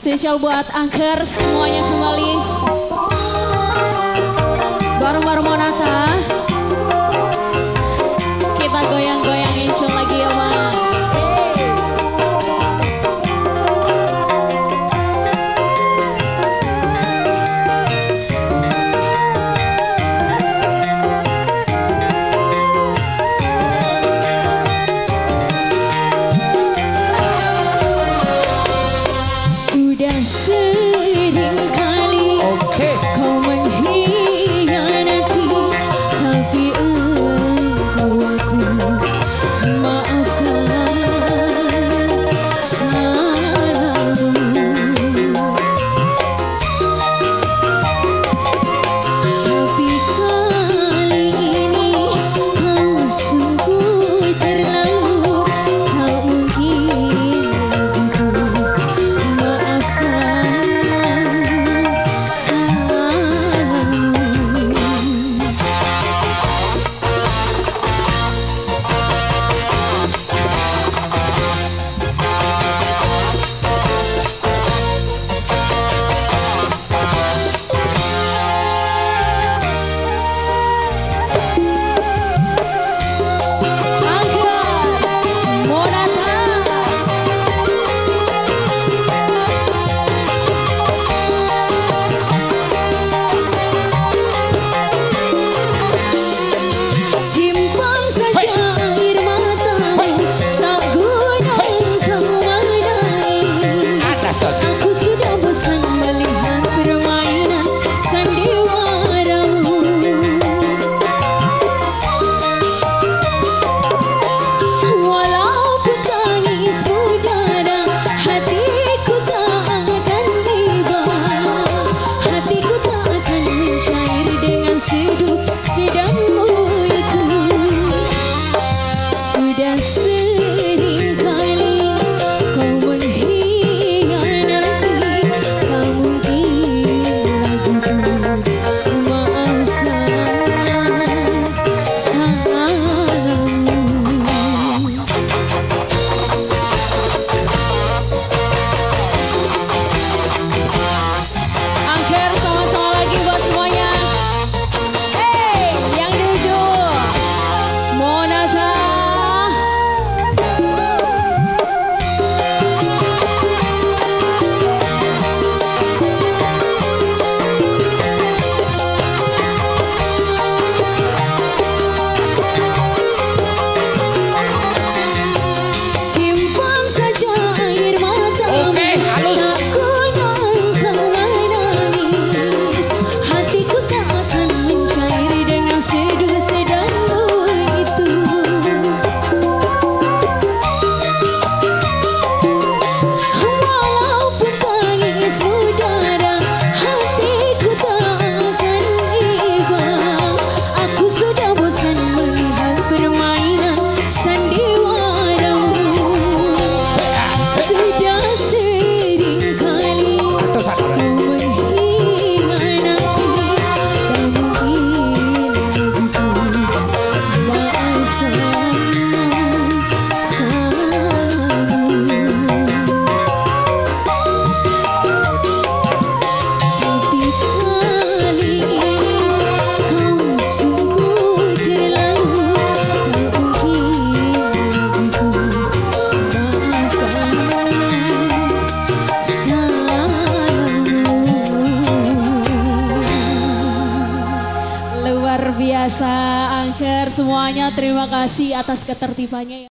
Spesial buat angker semuanya kembali. Bareng-bareng 知定。biasa angker semuanya terima kasih atas ketertibannya.